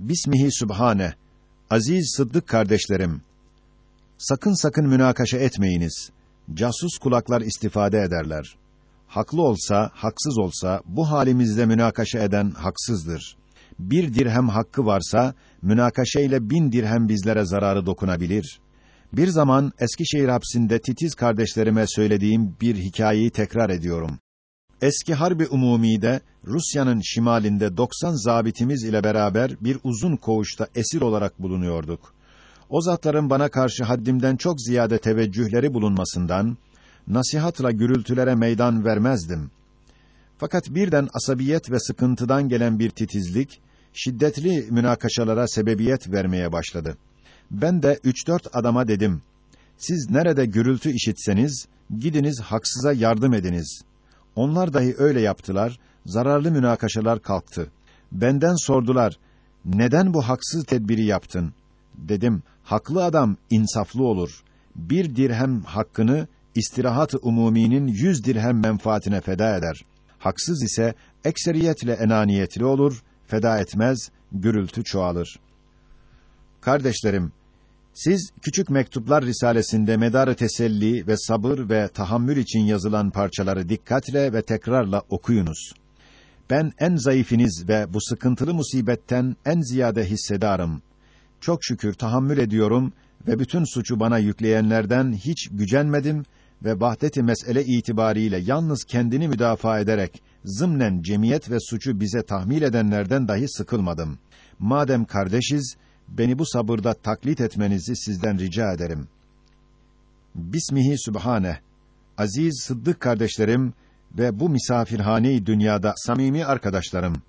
Bismihi Sübhane. Aziz Sıddık kardeşlerim. Sakın sakın münakaşa etmeyiniz. Casus kulaklar istifade ederler. Haklı olsa, haksız olsa bu halimizde münakaşa eden haksızdır. Bir dirhem hakkı varsa münakaşa ile bin dirhem bizlere zararı dokunabilir. Bir zaman Eskişehir hapsinde titiz kardeşlerime söylediğim bir hikayeyi tekrar ediyorum. Eski Harbi Umumi'de Rusya'nın şimalinde 90 zabitimiz ile beraber bir uzun koğuşta esir olarak bulunuyorduk. O zatların bana karşı haddimden çok ziyade teveccühleri bulunmasından nasihatla gürültülere meydan vermezdim. Fakat birden asabiyet ve sıkıntıdan gelen bir titizlik şiddetli münakaşalara sebebiyet vermeye başladı. Ben de üç dört adama dedim: Siz nerede gürültü işitseniz gidiniz haksıza yardım ediniz. Onlar dahi öyle yaptılar. Zararlı münakaşalar kalktı. Benden sordular: "Neden bu haksız tedbiri yaptın?" Dedim: "Haklı adam insaflı olur. Bir dirhem hakkını istirahat-ı umuminin yüz dirhem menfaatine feda eder. Haksız ise ekseriyetle enaniyetli olur, feda etmez, gürültü çoğalır." Kardeşlerim, siz küçük mektuplar risalesinde medarı teselli ve sabır ve tahammül için yazılan parçaları dikkatle ve tekrarla okuyunuz. Ben en zayıfiniz ve bu sıkıntılı musibetten en ziyade hissedarım. Çok şükür tahammül ediyorum ve bütün suçu bana yükleyenlerden hiç gücenmedim ve vahdeti mesele itibariyle yalnız kendini müdafaa ederek zımnen cemiyet ve suçu bize tahmil edenlerden dahi sıkılmadım. Madem kardeşiz, beni bu sabırda taklit etmenizi sizden rica ederim. Bismihi Sübhane. Aziz Sıddık kardeşlerim ve bu misafirhane dünyada samimi arkadaşlarım.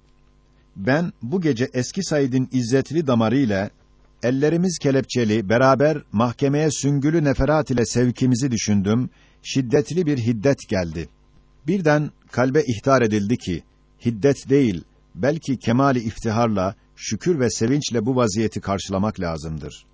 Ben bu gece eski Said'in izzetli damarı ile ellerimiz kelepçeli beraber mahkemeye süngülü neferat ile sevkimizi düşündüm. Şiddetli bir hiddet geldi. Birden kalbe ihtar edildi ki hiddet değil belki kemali iftiharla şükür ve sevinçle bu vaziyeti karşılamak lazımdır.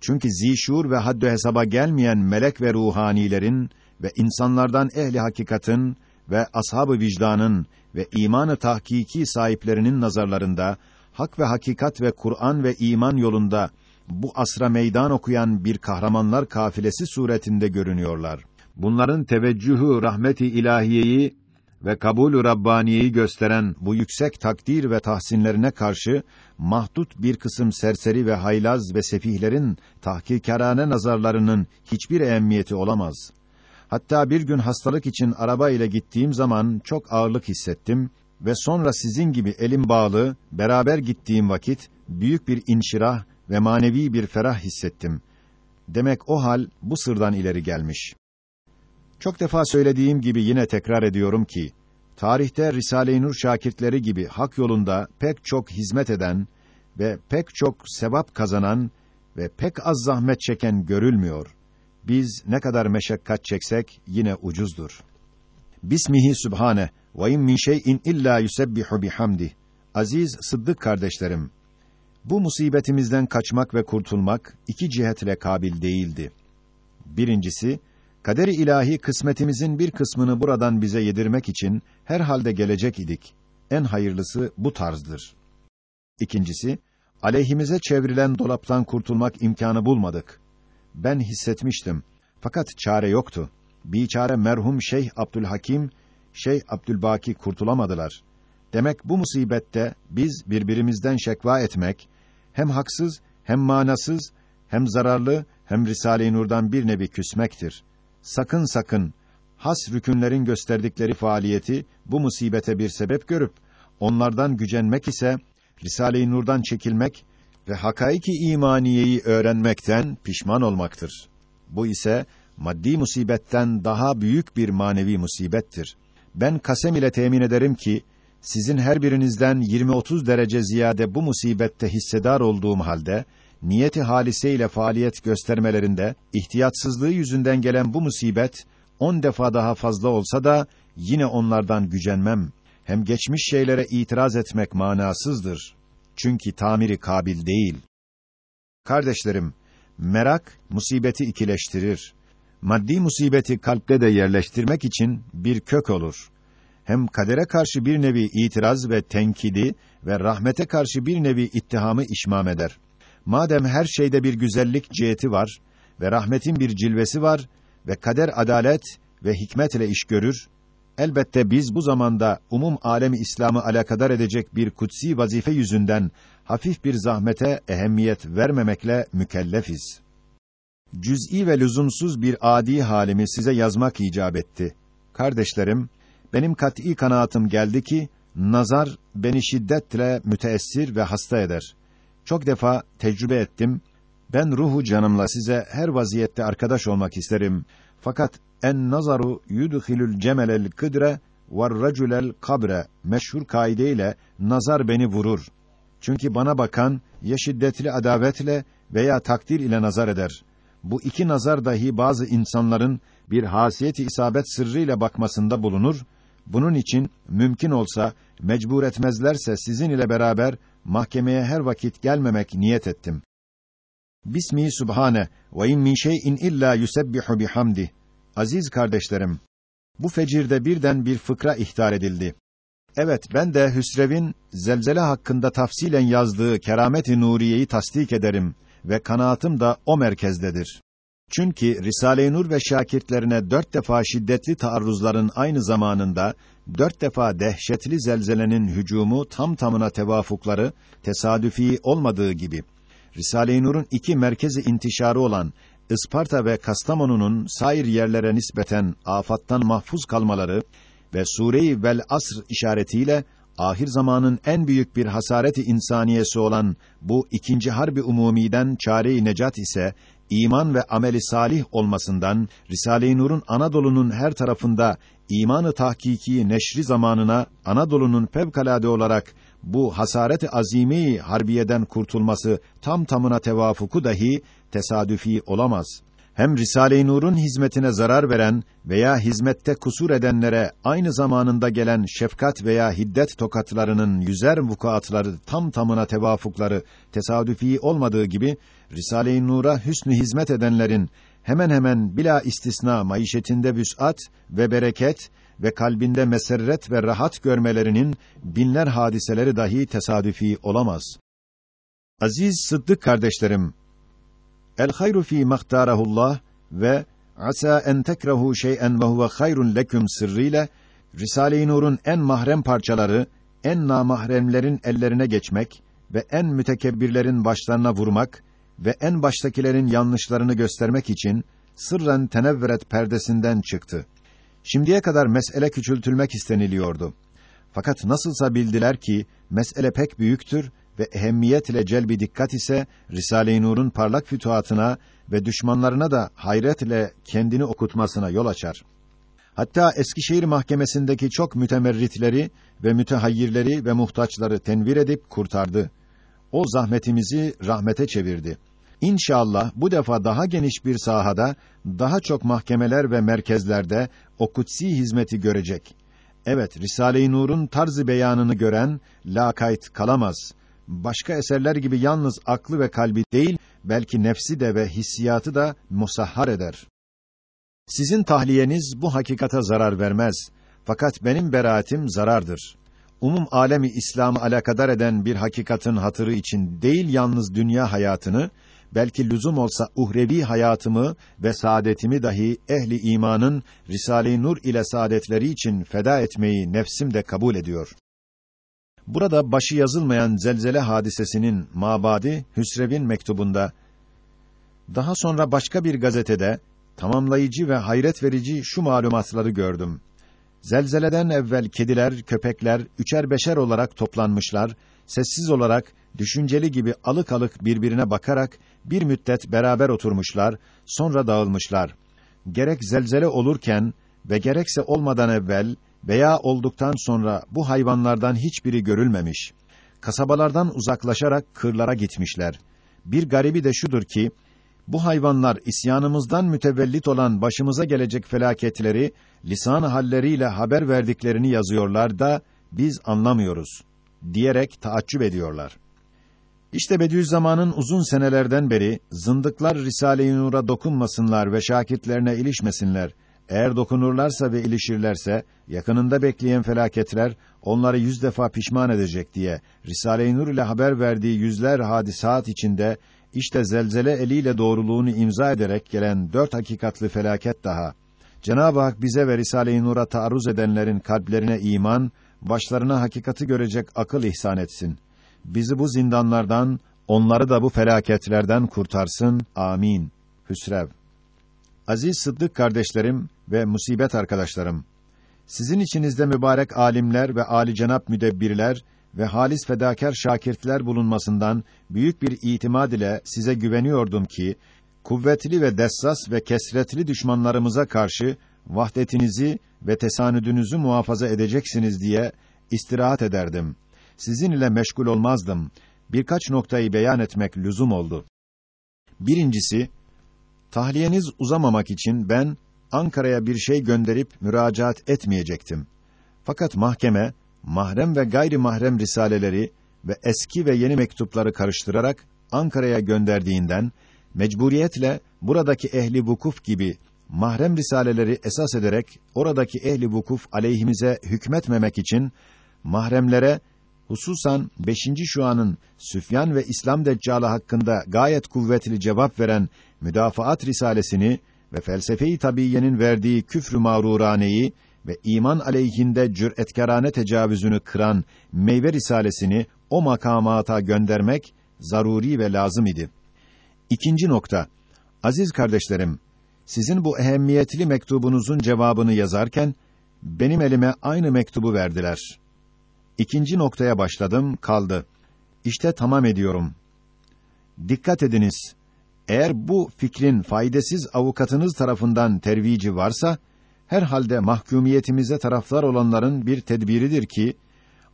Çünkü zişur ve haddü hesaba gelmeyen melek ve ruhanilerin ve insanlardan ehli hakikatin ve ashab-ı vicdanın ve imanı tahkiki sahiplerinin nazarlarında hak ve hakikat ve Kur'an ve iman yolunda bu asra meydan okuyan bir kahramanlar kafilesi suretinde görünüyorlar. Bunların teveccühü rahmeti ilahiyeyi ve kabul-ü Rabbaniye'yi gösteren bu yüksek takdir ve tahsinlerine karşı mahdut bir kısım serseri ve haylaz ve sefihlerin tahkikârâne nazarlarının hiçbir ehemmiyeti olamaz. Hatta bir gün hastalık için araba ile gittiğim zaman çok ağırlık hissettim ve sonra sizin gibi elim bağlı beraber gittiğim vakit büyük bir inşirah ve manevi bir ferah hissettim. Demek o hal bu sırdan ileri gelmiş. Çok defa söylediğim gibi yine tekrar ediyorum ki tarihte Risale-i Nur şakirtleri gibi hak yolunda pek çok hizmet eden ve pek çok sevap kazanan ve pek az zahmet çeken görülmüyor. Biz ne kadar meşakkat çeksek yine ucuzdur. Bismihi Sübhane ve in min şey'in illa yusebbihu bihamdi. Aziz Sıddık kardeşlerim, bu musibetimizden kaçmak ve kurtulmak iki cihetle kabil değildi. Birincisi, Kader-i ilahi kısmetimizin bir kısmını buradan bize yedirmek için her halde gelecek idik. En hayırlısı bu tarzdır. İkincisi, aleyhimize çevrilen dolaptan kurtulmak imkanı bulmadık. Ben hissetmiştim. Fakat çare yoktu. Biçare merhum Şeyh Abdülhakim, Şeyh Abdülbaki kurtulamadılar. Demek bu musibette biz birbirimizden şekva etmek, hem haksız, hem manasız, hem zararlı, hem Risale-i Nur'dan bir nevi küsmektir sakın sakın has rükünlerin gösterdikleri faaliyeti bu musibete bir sebep görüp onlardan gücenmek ise Risale-i Nur'dan çekilmek ve hakaiki imaniyeyi öğrenmekten pişman olmaktır. Bu ise maddi musibetten daha büyük bir manevi musibettir. Ben kasem ile temin ederim ki sizin her birinizden 20-30 derece ziyade bu musibette hissedar olduğum halde niyeti halise ile faaliyet göstermelerinde ihtiyatsızlığı yüzünden gelen bu musibet on defa daha fazla olsa da yine onlardan gücenmem. Hem geçmiş şeylere itiraz etmek manasızdır. Çünkü tamiri kabil değil. Kardeşlerim, merak musibeti ikileştirir. Maddi musibeti kalpte de yerleştirmek için bir kök olur. hem kadere karşı bir nevi itiraz ve tenkidi ve rahmete karşı bir nevi ittihamı işmam eder. Madem her şeyde bir güzellik ciheti var ve rahmetin bir cilvesi var ve kader adalet ve hikmet ile iş görür, elbette biz bu zamanda umum alemi İslam'ı alakadar edecek bir kutsi vazife yüzünden hafif bir zahmete ehemmiyet vermemekle mükellefiz. Cüz'i ve lüzumsuz bir adi halimi size yazmak icap etti. Kardeşlerim, benim kat'î kanaatim geldi ki nazar beni şiddetle müteessir ve hasta eder. Çok defa tecrübe ettim. Ben ruhu canımla size her vaziyette arkadaş olmak isterim. Fakat en nazaru yudhilul cemelel kıdre var raculel kabre meşhur kaideyle nazar beni vurur. Çünkü bana bakan ya şiddetli adavetle veya takdir ile nazar eder. Bu iki nazar dahi bazı insanların bir hasiyeti isabet sırrıyla bakmasında bulunur. Bunun için mümkün olsa mecbur etmezlerse sizin ile beraber mahkemeye her vakit gelmemek niyet ettim. Bismi Subhane ve in min şey'in illa yusebbihu bihamdi. Aziz kardeşlerim, bu fecirde birden bir fıkra ihtar edildi. Evet, ben de Hüsrev'in zelzele hakkında tafsilen yazdığı Keramet-i Nuriye'yi tasdik ederim ve kanaatim da o merkezdedir. Çünkü Risale-i Nur ve şakirtlerine dört defa şiddetli taarruzların aynı zamanında, dört defa dehşetli zelzelenin hücumu tam tamına tevafukları, tesadüfi olmadığı gibi, Risale-i Nur'un iki merkezi intişarı olan Isparta ve Kastamonu'nun sair yerlere nispeten afattan mahfuz kalmaları ve Sure-i Vel Asr işaretiyle ahir zamanın en büyük bir hasareti insaniyesi olan bu ikinci harbi umumiden çare-i necat ise iman ve ameli salih olmasından Risale-i Nur'un Anadolu'nun her tarafında imanı tahkiki neşri zamanına Anadolu'nun fevkalade olarak bu hasareti azimi harbiyeden kurtulması tam tamına tevafuku dahi tesadüfi olamaz. Hem Risale-i Nur'un hizmetine zarar veren veya hizmette kusur edenlere aynı zamanında gelen şefkat veya hiddet tokatlarının yüzer vukuatları tam tamına tevafukları tesadüfi olmadığı gibi Risale-i Nur'a hüsnü hizmet edenlerin hemen hemen bila istisna maişetinde vüs'at ve bereket ve kalbinde meserret ve rahat görmelerinin binler hadiseleri dahi tesadüfi olamaz. Aziz Sıddık kardeşlerim, El hayru fî mahtarahullah ve asa en tekrehu şey'en ve huve hayrun leküm sırrıyla Risale-i Nur'un en mahrem parçaları en namahremlerin ellerine geçmek ve en mütekebbirlerin başlarına vurmak ve en baştakilerin yanlışlarını göstermek için sırren tenevveret perdesinden çıktı. Şimdiye kadar mesele küçültülmek isteniliyordu. Fakat nasılsa bildiler ki mesele pek büyüktür ve ehemmiyet ile celbi dikkat ise Risale-i Nur'un parlak fütuhatına ve düşmanlarına da hayret ile kendini okutmasına yol açar. Hatta Eskişehir Mahkemesi'ndeki çok mütemerritleri ve mütehayyirleri ve muhtaçları tenvir edip kurtardı. O zahmetimizi rahmete çevirdi. İnşallah bu defa daha geniş bir sahada, daha çok mahkemeler ve merkezlerde o kutsi hizmeti görecek. Evet, Risale-i Nur'un tarzı beyanını gören lakayt kalamaz. Başka eserler gibi yalnız aklı ve kalbi değil, belki nefsi de ve hissiyatı da musahhar eder. Sizin tahliyeniz bu hakikata zarar vermez. Fakat benim beraatim zarardır. Umum alemi İslam'ı alakadar eden bir hakikatin hatırı için değil yalnız dünya hayatını, belki lüzum olsa uhrevi hayatımı ve saadetimi dahi ehli imanın Risale-i Nur ile saadetleri için feda etmeyi nefsim de kabul ediyor. Burada başı yazılmayan zelzele hadisesinin mabadi Hüsrev'in mektubunda daha sonra başka bir gazetede tamamlayıcı ve hayret verici şu malumatları gördüm. Zelzeleden evvel kediler, köpekler üçer beşer olarak toplanmışlar, sessiz olarak, düşünceli gibi alık alık birbirine bakarak bir müddet beraber oturmuşlar, sonra dağılmışlar. Gerek zelzele olurken ve gerekse olmadan evvel veya olduktan sonra bu hayvanlardan hiçbiri görülmemiş. Kasabalardan uzaklaşarak kırlara gitmişler. Bir garibi de şudur ki, bu hayvanlar isyanımızdan mütevellit olan başımıza gelecek felaketleri lisan halleriyle haber verdiklerini yazıyorlar da biz anlamıyoruz diyerek taaccüp ediyorlar. İşte Bediüzzaman'ın uzun senelerden beri zındıklar Risale-i Nur'a dokunmasınlar ve şakirtlerine ilişmesinler. Eğer dokunurlarsa ve ilişirlerse, yakınında bekleyen felaketler, onları yüz defa pişman edecek diye, Risale-i Nur ile haber verdiği yüzler hadisat içinde, işte zelzele eliyle doğruluğunu imza ederek gelen dört hakikatlı felaket daha. Cenab-ı Hak bize ve Risale-i Nur'a taarruz edenlerin kalplerine iman, başlarına hakikati görecek akıl ihsan etsin. Bizi bu zindanlardan, onları da bu felaketlerden kurtarsın. Amin. Hüsrev. Aziz Sıddık kardeşlerim ve musibet arkadaşlarım, sizin içinizde mübarek alimler ve âli cenap müdebbirler ve halis fedakar şakirtler bulunmasından büyük bir itimad ile size güveniyordum ki kuvvetli ve dessas ve kesretli düşmanlarımıza karşı vahdetinizi ve tesanüdünüzü muhafaza edeceksiniz diye istirahat ederdim. Sizin ile meşgul olmazdım. Birkaç noktayı beyan etmek lüzum oldu. Birincisi, tahliyeniz uzamamak için ben Ankara'ya bir şey gönderip müracaat etmeyecektim. Fakat mahkeme mahrem ve gayri mahrem risaleleri ve eski ve yeni mektupları karıştırarak Ankara'ya gönderdiğinden mecburiyetle buradaki ehli vukuf gibi mahrem risaleleri esas ederek oradaki ehli vukuf aleyhimize hükmetmemek için mahremlere hususan 5. şuanın Süfyan ve İslam Deccalı hakkında gayet kuvvetli cevap veren Müdafaat Risalesini ve felsefe-i tabiiyenin verdiği küfrü mağruraneyi ve iman aleyhinde cüretkarane tecavüzünü kıran Meyve Risalesini o makamata göndermek zaruri ve lazım idi. İkinci nokta. Aziz kardeşlerim, sizin bu ehemmiyetli mektubunuzun cevabını yazarken benim elime aynı mektubu verdiler. İkinci noktaya başladım, kaldı. İşte tamam ediyorum. Dikkat ediniz. Eğer bu fikrin faydasız avukatınız tarafından tervici varsa, herhalde mahkumiyetimize taraflar olanların bir tedbiridir ki,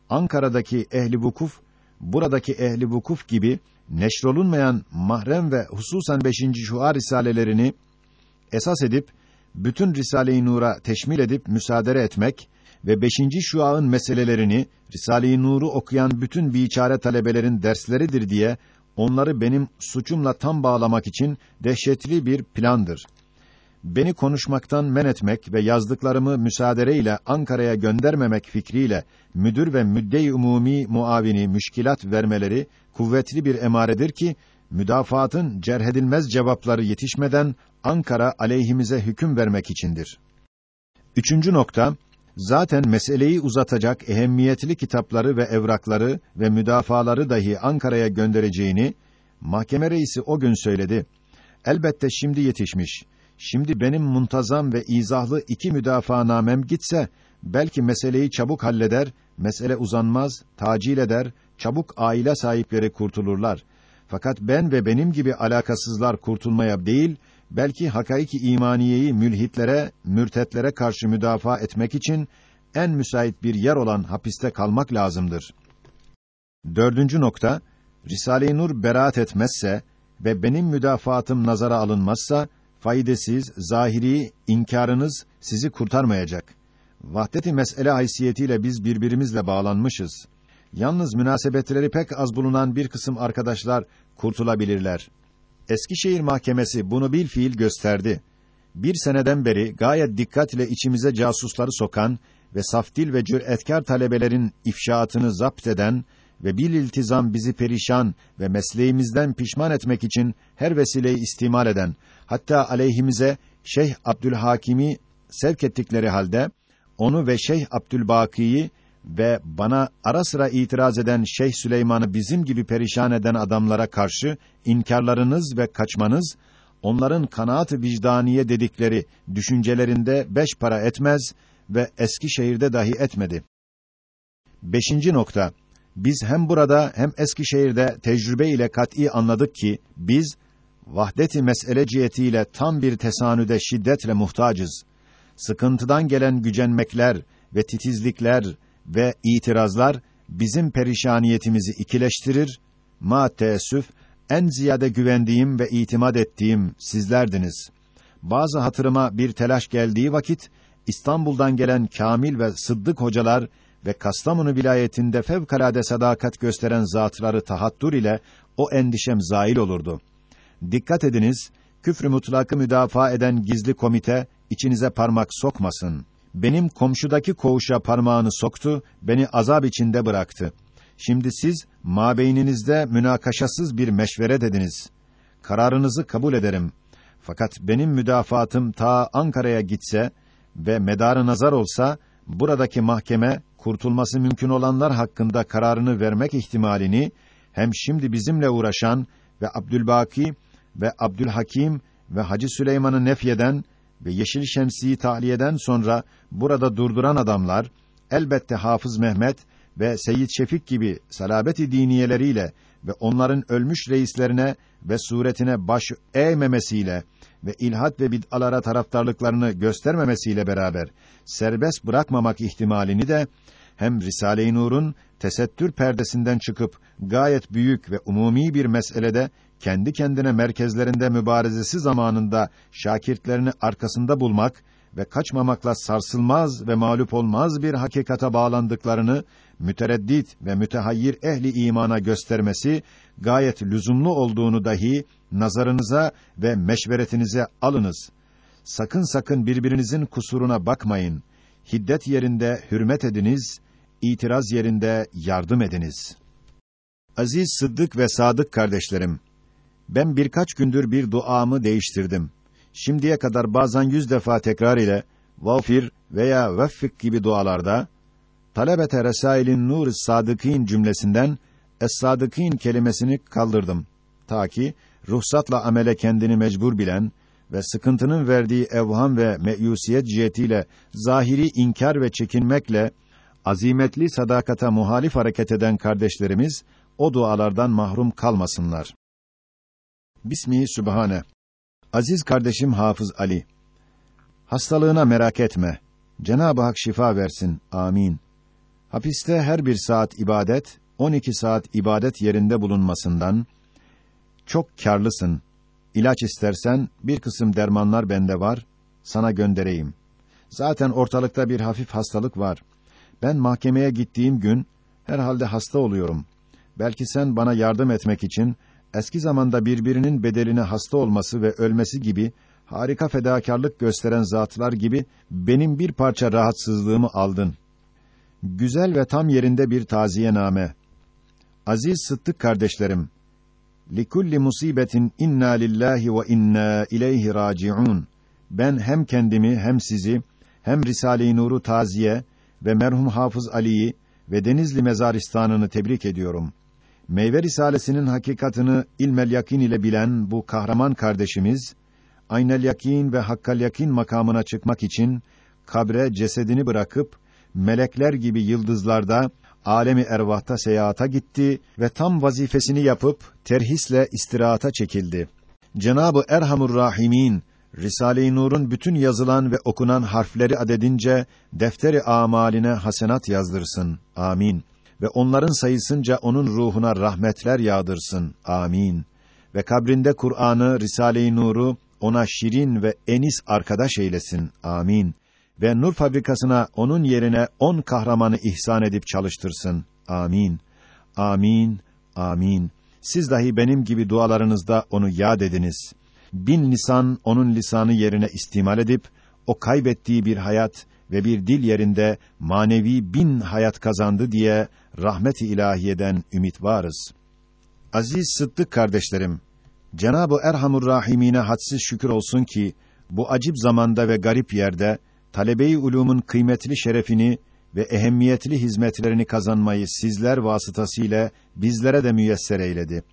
Ankara'daki ehli vukuf, buradaki ehli vukuf gibi neşrolunmayan mahrem ve hususan beşinci şuar risalelerini esas edip bütün Risale-i Nur'a teşmil edip müsaade etmek ve beşinci şuağın meselelerini Risale-i Nur'u okuyan bütün biçare talebelerin dersleridir diye onları benim suçumla tam bağlamak için dehşetli bir plandır. Beni konuşmaktan men etmek ve yazdıklarımı müsaade ile Ankara'ya göndermemek fikriyle müdür ve müdde-i umumi muavini müşkilat vermeleri kuvvetli bir emaredir ki müdafaatın cerhedilmez cevapları yetişmeden Ankara aleyhimize hüküm vermek içindir. Üçüncü nokta, zaten meseleyi uzatacak ehemmiyetli kitapları ve evrakları ve müdafaları dahi Ankara'ya göndereceğini, mahkeme reisi o gün söyledi. Elbette şimdi yetişmiş. Şimdi benim muntazam ve izahlı iki müdafaanamem gitse, belki meseleyi çabuk halleder, mesele uzanmaz, tacil eder, çabuk aile sahipleri kurtulurlar. Fakat ben ve benim gibi alakasızlar kurtulmaya değil, belki hakaiki imaniyeyi mülhitlere, mürtetlere karşı müdafaa etmek için en müsait bir yer olan hapiste kalmak lazımdır. Dördüncü nokta, Risale-i Nur beraat etmezse ve benim müdafaatım nazara alınmazsa, faydasız, zahiri inkarınız sizi kurtarmayacak. Vahdet-i mesele haysiyetiyle biz birbirimizle bağlanmışız. Yalnız münasebetleri pek az bulunan bir kısım arkadaşlar kurtulabilirler. Eskişehir Mahkemesi bunu bir fiil gösterdi. Bir seneden beri gayet dikkat ile içimize casusları sokan ve saftil ve cüretkar talebelerin ifşaatını zapt eden ve bil iltizam bizi perişan ve mesleğimizden pişman etmek için her vesileyi istimal eden, hatta aleyhimize Şeyh Abdülhakim'i sevk ettikleri halde, onu ve Şeyh Abdülbaki'yi ve bana ara sıra itiraz eden Şeyh Süleyman'ı bizim gibi perişan eden adamlara karşı inkarlarınız ve kaçmanız onların kanaat-ı vicdaniye dedikleri düşüncelerinde beş para etmez ve eski şehirde dahi etmedi. Beşinci nokta. Biz hem burada hem Eskişehir'de tecrübe ile kat'î anladık ki biz vahdet-i mesele cihetiyle tam bir tesanüde şiddetle muhtacız. Sıkıntıdan gelen gücenmekler ve titizlikler ve itirazlar bizim perişaniyetimizi ikileştirir. Ma teessüf en ziyade güvendiğim ve itimat ettiğim sizlerdiniz. Bazı hatırıma bir telaş geldiği vakit İstanbul'dan gelen kamil ve sıddık hocalar ve Kastamonu vilayetinde fevkalade sadakat gösteren zatları tahattur ile o endişem zail olurdu. Dikkat ediniz, küfrü mutlakı müdafaa eden gizli komite içinize parmak sokmasın. Benim komşudaki koğuşa parmağını soktu, beni azap içinde bıraktı. Şimdi siz mabeyninizde münakaşasız bir meşvere dediniz. Kararınızı kabul ederim. Fakat benim müdafaatım ta Ankara'ya gitse ve medarı nazar olsa buradaki mahkeme kurtulması mümkün olanlar hakkında kararını vermek ihtimalini hem şimdi bizimle uğraşan ve Abdülbaki ve Abdülhakim ve Hacı Süleyman'ı nefyeden ve Yeşil Şemsi'yi tahliyeden sonra burada durduran adamlar elbette Hafız Mehmet ve Seyyid Şefik gibi salabeti diniyeleriyle ve onların ölmüş reislerine ve suretine baş eğmemesiyle ve ilhat ve bid'alara taraftarlıklarını göstermemesiyle beraber serbest bırakmamak ihtimalini de hem Risale-i Nur'un tesettür perdesinden çıkıp gayet büyük ve umumi bir meselede kendi kendine merkezlerinde mübarezesi zamanında şakirtlerini arkasında bulmak ve kaçmamakla sarsılmaz ve mağlup olmaz bir hakikata bağlandıklarını mütereddit ve mütehayyir ehli imana göstermesi gayet lüzumlu olduğunu dahi nazarınıza ve meşveretinize alınız. Sakın sakın birbirinizin kusuruna bakmayın. Hiddet yerinde hürmet ediniz, itiraz yerinde yardım ediniz. Aziz Sıddık ve Sadık kardeşlerim, ben birkaç gündür bir duamı değiştirdim. Şimdiye kadar bazen yüz defa tekrar ile vafir veya veffik gibi dualarda talebete resailin nur sadıkîn cümlesinden es-sadıkîn kelimesini kaldırdım. Ta ki ruhsatla amele kendini mecbur bilen ve sıkıntının verdiği evham ve meyusiyet cihetiyle zahiri inkar ve çekinmekle azimetli sadakata muhalif hareket eden kardeşlerimiz o dualardan mahrum kalmasınlar. Bismihi Sübhane. Aziz kardeşim Hafız Ali. Hastalığına merak etme. Cenab-ı Hak şifa versin. Amin. Hapiste her bir saat ibadet, 12 saat ibadet yerinde bulunmasından çok karlısın. İlaç istersen bir kısım dermanlar bende var, sana göndereyim. Zaten ortalıkta bir hafif hastalık var. Ben mahkemeye gittiğim gün herhalde hasta oluyorum. Belki sen bana yardım etmek için eski zamanda birbirinin bedeline hasta olması ve ölmesi gibi harika fedakarlık gösteren zatlar gibi benim bir parça rahatsızlığımı aldın. Güzel ve tam yerinde bir taziyename. Aziz Sıddık kardeşlerim, likulli musibetin inna lillahi ve inna ileyhi raciun. Ben hem kendimi hem sizi hem Risale-i Nur'u taziye ve merhum Hafız Ali'yi ve Denizli Mezaristanı'nı tebrik ediyorum. Meyve Risalesinin hakikatını ilmel yakin ile bilen bu kahraman kardeşimiz aynel yakin ve hakkal yakin makamına çıkmak için kabre cesedini bırakıp melekler gibi yıldızlarda alemi ervahta seyahata gitti ve tam vazifesini yapıp terhisle istirahata çekildi. Cenabı Erhamur Rahimin Risale-i Nur'un bütün yazılan ve okunan harfleri adedince defteri amaline hasenat yazdırsın. Amin. Ve onların sayısınca onun ruhuna rahmetler yağdırsın. Amin. Ve kabrinde Kur'an'ı, Risale-i Nur'u ona şirin ve enis arkadaş eylesin. Amin. Ve nur fabrikasına onun yerine on kahramanı ihsan edip çalıştırsın. Amin. Amin. Amin. Siz dahi benim gibi dualarınızda onu yad ediniz. Bin lisan onun lisanı yerine istimal edip o kaybettiği bir hayat ve bir dil yerinde manevi bin hayat kazandı diye rahmet-i ilahiyeden ümit varız. Aziz Sıddık kardeşlerim, Cenab-ı Erhamur Rahimine hadsiz şükür olsun ki bu acip zamanda ve garip yerde talebe-i ulumun kıymetli şerefini ve ehemmiyetli hizmetlerini kazanmayı sizler vasıtasıyla bizlere de müyesser eyledi.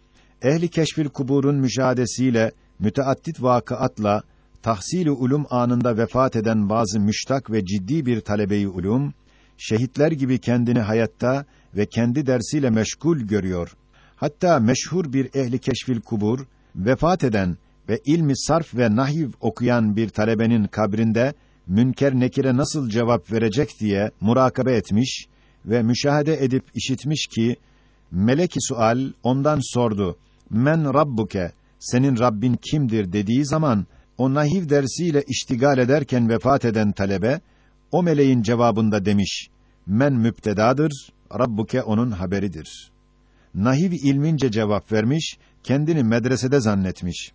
Ehli keşfil kuburun müşahadesiyle müteaddit vakıatla tahsil-i ulum anında vefat eden bazı müştak ve ciddi bir talebe-i ulum şehitler gibi kendini hayatta ve kendi dersiyle meşgul görüyor. Hatta meşhur bir ehli keşfil kubur vefat eden ve ilmi sarf ve nahiv okuyan bir talebenin kabrinde münker nekire nasıl cevap verecek diye murakabe etmiş ve müşahede edip işitmiş ki meleki sual ondan sordu. Men rabbuke senin Rabbin kimdir dediği zaman o nahiv dersiyle iştigal ederken vefat eden talebe o meleğin cevabında demiş: Men müptedadır, Rabbuke onun haberidir. Nahiv ilmince cevap vermiş, kendini medresede zannetmiş.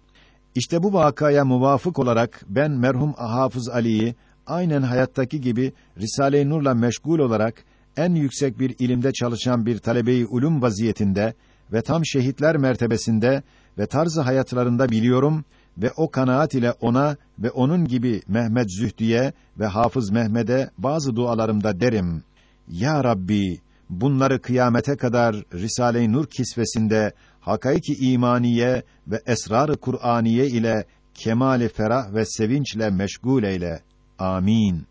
İşte bu vakaya muvafık olarak ben merhum Hafız Ali'yi aynen hayattaki gibi Risale-i Nur'la meşgul olarak en yüksek bir ilimde çalışan bir talebeyi ulum vaziyetinde ve tam şehitler mertebesinde ve tarzı hayatlarında biliyorum ve o kanaat ile ona ve onun gibi Mehmet Zühdiye ve Hafız Mehmed'e bazı dualarımda derim. Ya Rabbi, bunları kıyamete kadar Risale-i Nur kisvesinde hakaiki imaniye ve esrar-ı Kur'aniye ile kemali ferah ve sevinçle meşgul eyle. Amin.